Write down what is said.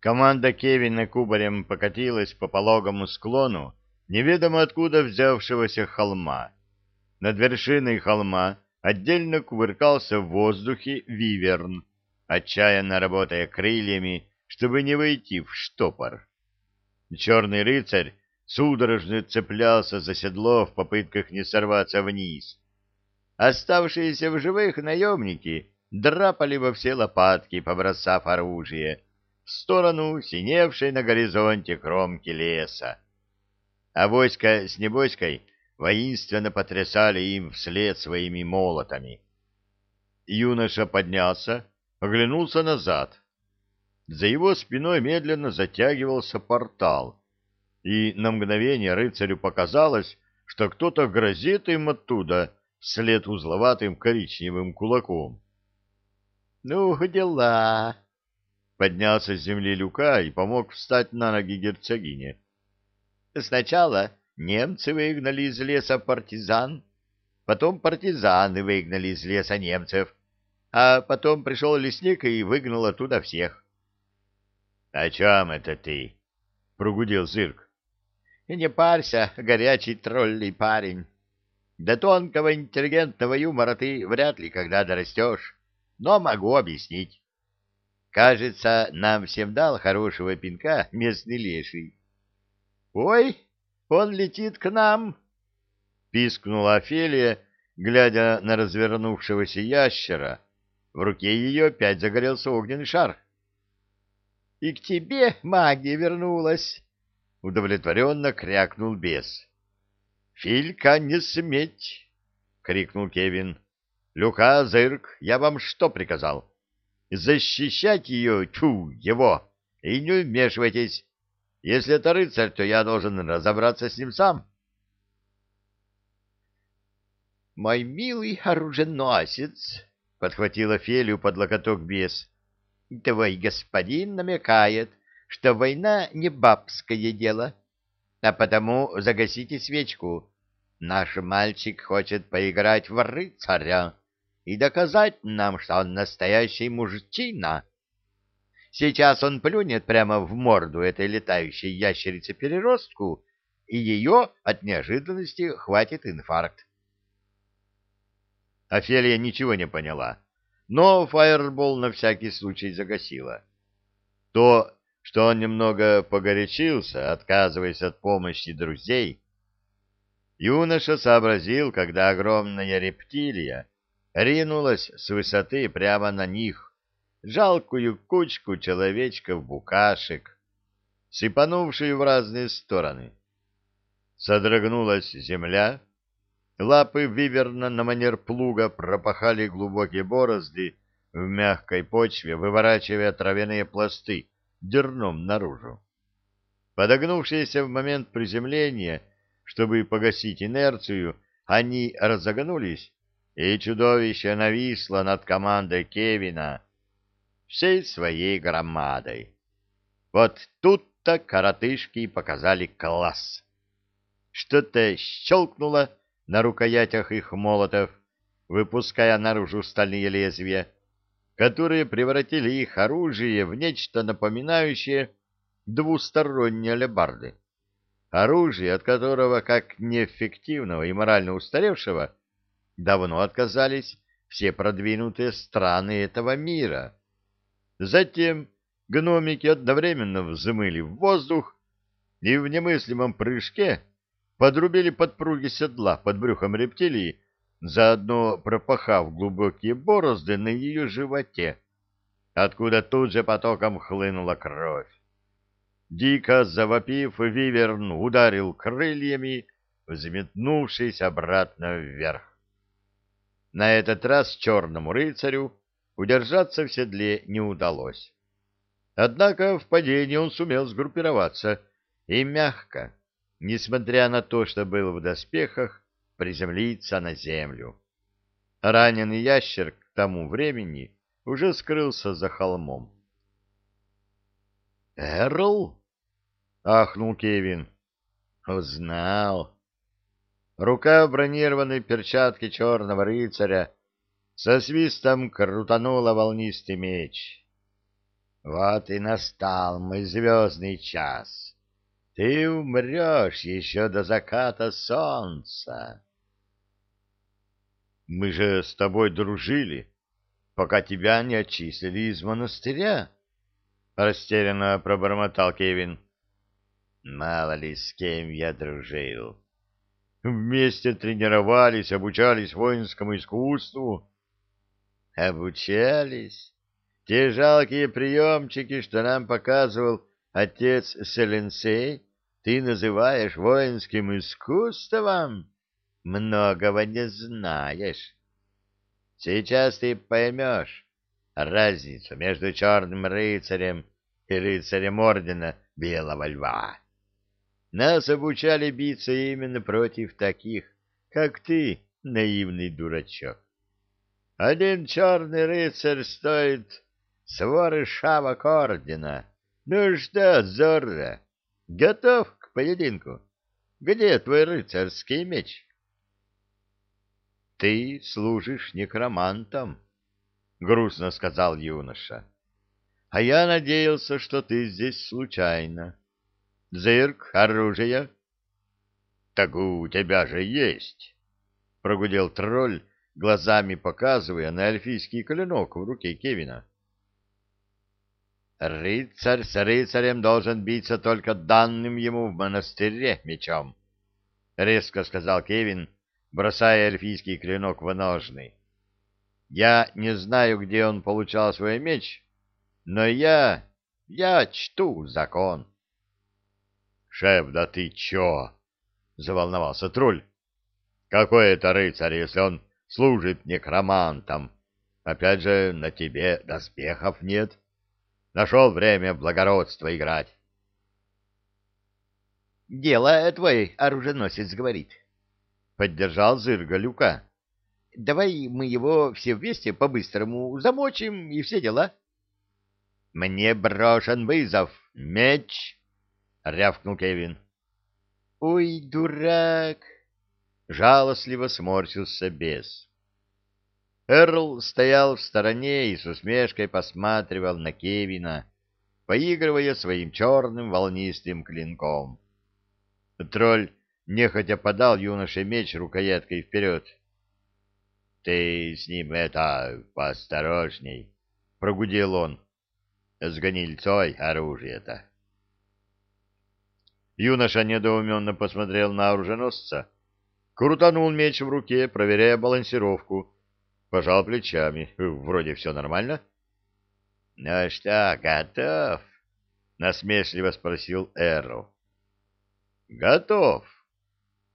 Команда Кевина кубарем покатилась по пологому склону, неведомо откуда взявшегося холма. Над вершиной холма отдельно кувыркался в воздухе виверн, отчаянно работая крыльями, чтобы не войти в штопор. Черный рыцарь судорожно цеплялся за седло в попытках не сорваться вниз. Оставшиеся в живых наемники драпали во все лопатки, побросав оружие, в сторону синевшей на горизонте кромки леса. А войска с небоськой воинственно потрясали им вслед своими молотами. Юноша поднялся, оглянулся назад. За его спиной медленно затягивался портал, и на мгновение рыцарю показалось, что кто-то грозит им оттуда вслед узловатым коричневым кулаком. — Ну, дела! — поднялся с земли Люка и помог встать на ноги герцогине. — Сначала немцы выгнали из леса партизан, потом партизаны выгнали из леса немцев, а потом пришел лесник и выгнал оттуда всех. — О чем это ты? — прогудел Зырк. — Не парься, горячий троллей парень. До тонкого интеллигентного юмора ты вряд ли когда дорастешь, но могу объяснить. Кажется, нам всем дал хорошего пинка местный леший. — Ой, он летит к нам! — пискнула Офелия, глядя на развернувшегося ящера. В руке ее опять загорелся огненный шар. — И к тебе магия вернулась! — удовлетворенно крякнул бес. — Филька, не сметь! — крикнул Кевин. — Люка, Зырк, я вам что приказал? Защищать ее, тьфу, его, и не вмешивайтесь. Если это рыцарь, то я должен разобраться с ним сам. — Мой милый оруженосец, — подхватила Фелию под локоток бес, — твой господин намекает, что война не бабское дело, а потому загасите свечку. Наш мальчик хочет поиграть в рыцаря и доказать нам, что он настоящий мужчина. Сейчас он плюнет прямо в морду этой летающей ящерице-переростку, и ее от неожиданности хватит инфаркт. Офелия ничего не поняла, но фаербол на всякий случай загасила. То, что он немного погорячился, отказываясь от помощи друзей, юноша сообразил, когда огромная рептилия ринулась с высоты прямо на них, жалкую кучку человечков-букашек, сыпанувшую в разные стороны. Содрогнулась земля, лапы виверна на манер плуга пропахали глубокие борозды в мягкой почве, выворачивая травяные пласты дерном наружу. Подогнувшиеся в момент приземления, чтобы погасить инерцию, они разогнулись, и чудовище нависло над командой Кевина, всей своей громадой. Вот тут-то коротышки показали класс. Что-то щелкнуло на рукоятях их молотов, выпуская наружу стальные лезвия, которые превратили их оружие в нечто напоминающее двусторонние алебарды. Оружие, от которого, как неэффективного и морально устаревшего, давно отказались все продвинутые страны этого мира. Затем гномики одновременно взмыли в воздух и в немыслимом прыжке подрубили подпруги седла под брюхом рептилии, заодно пропахав глубокие борозды на ее животе, откуда тут же потоком хлынула кровь. Дико завопив, виверн ударил крыльями, взметнувшись обратно вверх. На этот раз черному рыцарю удержаться в седле не удалось. Однако в падении он сумел сгруппироваться и мягко, несмотря на то, что был в доспехах, приземлиться на землю. Раненый ящер к тому времени уже скрылся за холмом. «Эрл?» — ахнул Кевин. «Узнал». Рука в бронированной перчатке черного рыцаря со свистом крутанула волнистый меч. Вот и настал мой звездный час. Ты умрешь еще до заката солнца. Мы же с тобой дружили, пока тебя не отчислили из монастыря. Растерянно пробормотал Кевин. Мало ли с кем я дружил. Вместе тренировались, обучались воинскому искусству. Обучались? Те жалкие приемчики, что нам показывал отец Селенсей, ты называешь воинским искусством? Многого не знаешь. Сейчас ты поймешь разницу между черным рыцарем и рыцарем ордена Белого Льва. Нас обучали биться именно против таких, как ты, наивный дурачок. Один черный рыцарь стоит своры шавок ордена. Ну что, Зорро, готов к поединку? Где твой рыцарский меч? Ты служишь некромантом, — грустно сказал юноша. — А я надеялся, что ты здесь случайно. Зырк, оружие. — Так у тебя же есть, — прогудел тролль, глазами показывая на эльфийский клинок в руке Кевина. Рыцарь с рыцарем должен биться только данным ему в монастыре мечом, — резко сказал Кевин, бросая эльфийский клинок в ножны. — Я не знаю, где он получал свой меч, но я... я чту закон. — Шеф, да ты чё? — заволновался тролль. — Какой это рыцарь, если он служит некромантом? Опять же, на тебе доспехов нет. — Нашел время благородство играть. — Дело твой, оруженосец, говорит. Поддержал Зырга Люка. — Давай мы его все вместе по-быстрому замочим и все дела. — Мне брошен вызов. Меч! — рявкнул Кевин. — Ой, дурак! — жалостливо сморщился бес. Эрл стоял в стороне и с усмешкой посматривал на Кевина, поигрывая своим черным волнистым клинком. Тролль нехотя подал юноше меч рукояткой вперед. — Ты с ним это поосторожней, — прогудел он. — С гнильцой оружие-то. Юноша недоуменно посмотрел на оруженосца, крутанул меч в руке, проверяя балансировку, Пожал плечами. Вроде все нормально. — Ну что, готов? — насмешливо спросил Эрл. — Готов,